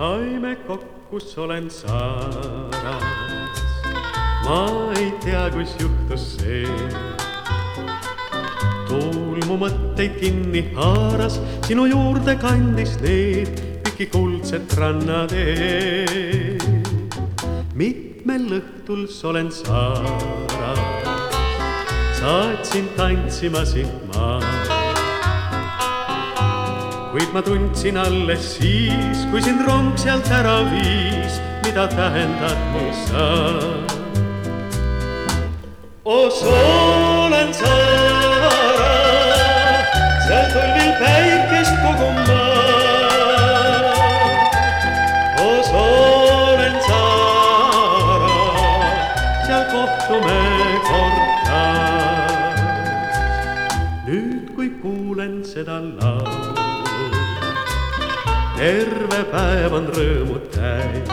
saime kokku, olen saaras. ma ei tea, kus juhtus see. tuul mu mõtteid kinni haaras, sinu juurde kandis need pikki kuldset rannateed. mitmel õhtul olen saaras, saatsin tantsima sind ma kuid ma tundsin alles siis, kui sind rong sealt ära viis, mida tähendad mul sa. o soolen saara, seal tulvil päikest koguma. o soolen saara, seal kohtume kord taas. nüüd, kui kuulen seda laulu terve päev on rõõmu täis.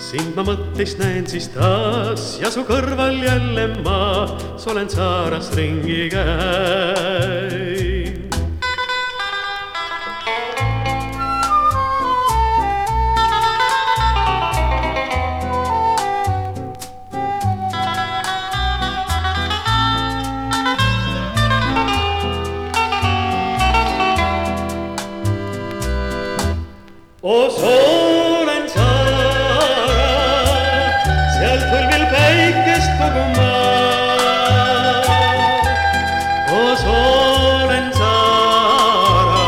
sind ma mõttes näen siis taas ja su kõrval jälle ma solen saaras ringi osoonen saara, seal põlvil päikest kogu maa. osoonen saara,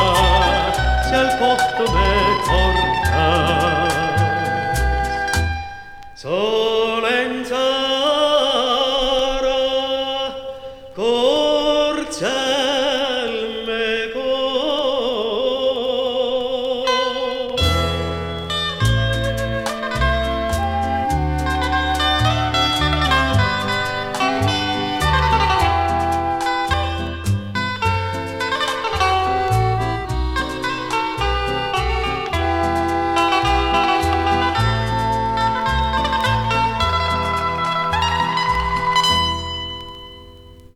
seal kohtume korda. soolen saara, kord saara.